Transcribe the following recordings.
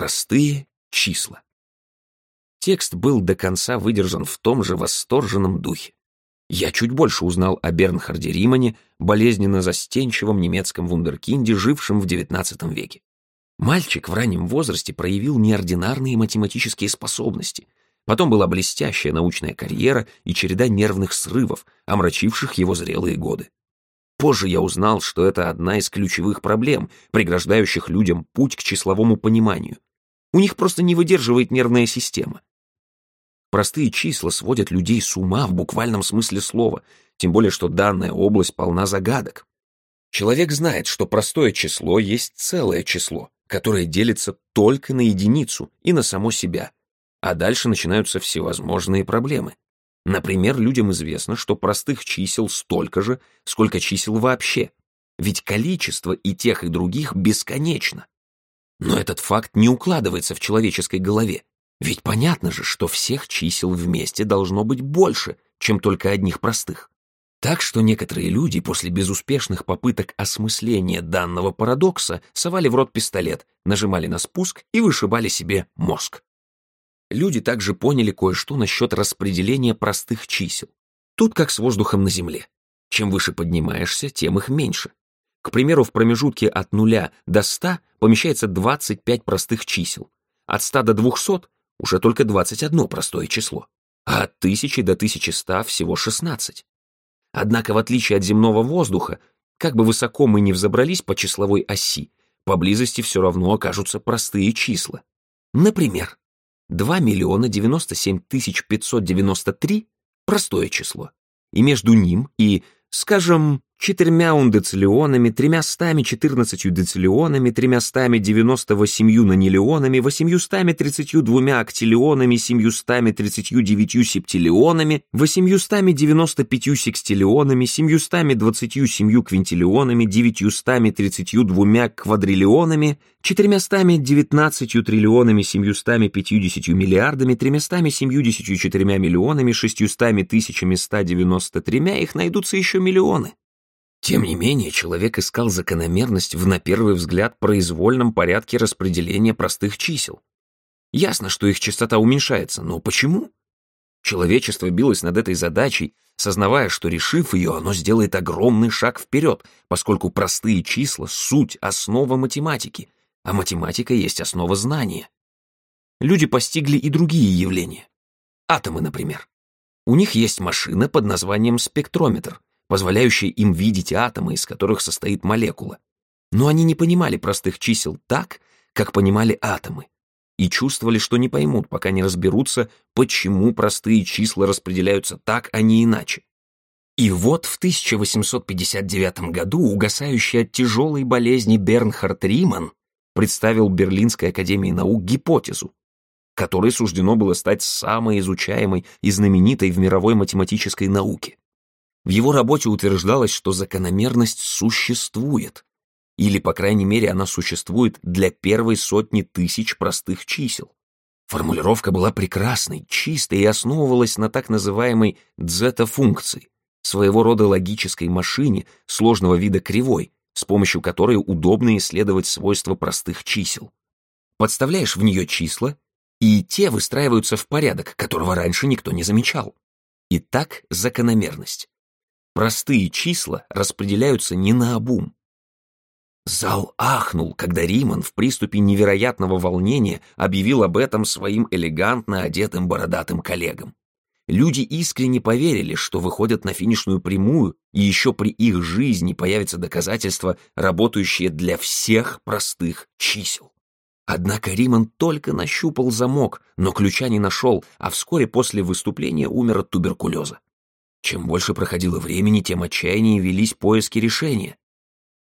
Простые числа. Текст был до конца выдержан в том же восторженном духе. Я чуть больше узнал о Бернхарде Римане, болезненно застенчивом немецком вундеркинде, жившем в XIX веке. Мальчик в раннем возрасте проявил неординарные математические способности. Потом была блестящая научная карьера и череда нервных срывов, омрачивших его зрелые годы. Позже я узнал, что это одна из ключевых проблем, преграждающих людям путь к числовому пониманию. У них просто не выдерживает нервная система. Простые числа сводят людей с ума в буквальном смысле слова, тем более что данная область полна загадок. Человек знает, что простое число есть целое число, которое делится только на единицу и на само себя. А дальше начинаются всевозможные проблемы. Например, людям известно, что простых чисел столько же, сколько чисел вообще, ведь количество и тех, и других бесконечно. Но этот факт не укладывается в человеческой голове, ведь понятно же, что всех чисел вместе должно быть больше, чем только одних простых. Так что некоторые люди после безуспешных попыток осмысления данного парадокса совали в рот пистолет, нажимали на спуск и вышибали себе мозг. Люди также поняли кое-что насчет распределения простых чисел. Тут как с воздухом на Земле. Чем выше поднимаешься, тем их меньше. К примеру, в промежутке от 0 до 100 помещается 25 простых чисел. От 100 до 200 уже только 21 простое число. А от 1000 до 1100 всего 16. Однако, в отличие от земного воздуха, как бы высоко мы ни взобрались по числовой оси, поблизости все равно окажутся простые числа. Например, 2 миллиона 97 тысяч 593 – простое число, и между ним и, скажем, четырьмя ундециллионами, тремястами четырнадцатью дециллионами, тремястами девяносто восемью нанилионами, восемьюстами тридцатью двумя актиллионами, семьюстами тридцатью девятью септиллионами, восемьюстами девяносто пятью секстиллионами, семьюстами двадцатью семью квинтиллионами, девятьюстами тридцатью двумя квадриллионами, четырьмястами девятнадцатью триллионами, семьюстами пятьюдесятью миллиардами, тремястами семьюдесятью четырьмя миллионами, шестьюстами тысячами ста девяносто тремя, их найдутся еще миллионы. Тем не менее, человек искал закономерность в, на первый взгляд, произвольном порядке распределения простых чисел. Ясно, что их частота уменьшается, но почему? Человечество билось над этой задачей, сознавая, что, решив ее, оно сделает огромный шаг вперед, поскольку простые числа — суть, основа математики, а математика есть основа знания. Люди постигли и другие явления. Атомы, например. У них есть машина под названием спектрометр — позволяющая им видеть атомы, из которых состоит молекула. Но они не понимали простых чисел так, как понимали атомы, и чувствовали, что не поймут, пока не разберутся, почему простые числа распределяются так, а не иначе. И вот в 1859 году угасающий от тяжелой болезни Бернхард Риман представил Берлинской академии наук гипотезу, которой суждено было стать самой изучаемой и знаменитой в мировой математической науке. В его работе утверждалось, что закономерность существует, или, по крайней мере, она существует для первой сотни тысяч простых чисел. Формулировка была прекрасной, чистой и основывалась на так называемой дзета-функции, своего рода логической машине сложного вида кривой, с помощью которой удобно исследовать свойства простых чисел. Подставляешь в нее числа, и те выстраиваются в порядок, которого раньше никто не замечал. Итак, закономерность простые числа распределяются не на обум. Зал ахнул, когда Риман в приступе невероятного волнения объявил об этом своим элегантно одетым бородатым коллегам. Люди искренне поверили, что выходят на финишную прямую, и еще при их жизни появятся доказательства, работающие для всех простых чисел. Однако Риман только нащупал замок, но ключа не нашел, а вскоре после выступления умер от туберкулеза. Чем больше проходило времени, тем отчаяннее велись поиски решения.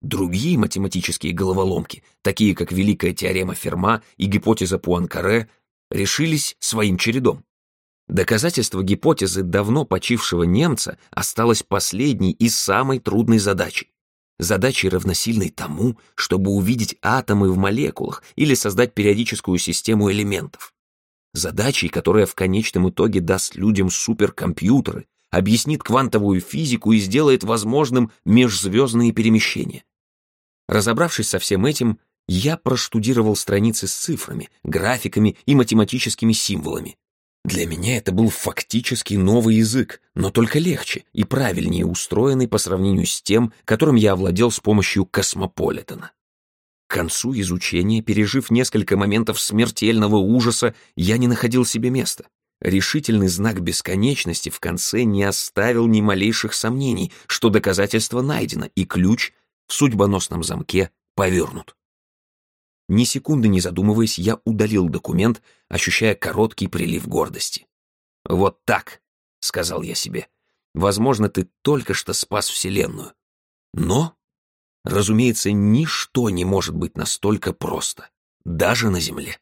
Другие математические головоломки, такие как Великая теорема Ферма и гипотеза Пуанкаре, решились своим чередом. Доказательство гипотезы давно почившего немца осталось последней и самой трудной задачей. Задачей равносильной тому, чтобы увидеть атомы в молекулах или создать периодическую систему элементов. Задачей, которая в конечном итоге даст людям суперкомпьютеры, объяснит квантовую физику и сделает возможным межзвездные перемещения. Разобравшись со всем этим, Я проштудировал страницы с цифрами, графиками и математическими символами. Для меня это был фактически новый язык, но только легче и правильнее устроенный по сравнению с тем, которым я овладел с помощью космополитена. К концу изучения, пережив несколько моментов смертельного ужаса, я не находил себе места. Решительный знак бесконечности в конце не оставил ни малейших сомнений, что доказательство найдено и ключ в судьбоносном замке повернут. Ни секунды не задумываясь, я удалил документ, ощущая короткий прилив гордости. «Вот так», — сказал я себе, — «возможно, ты только что спас Вселенную. Но, разумеется, ничто не может быть настолько просто, даже на Земле».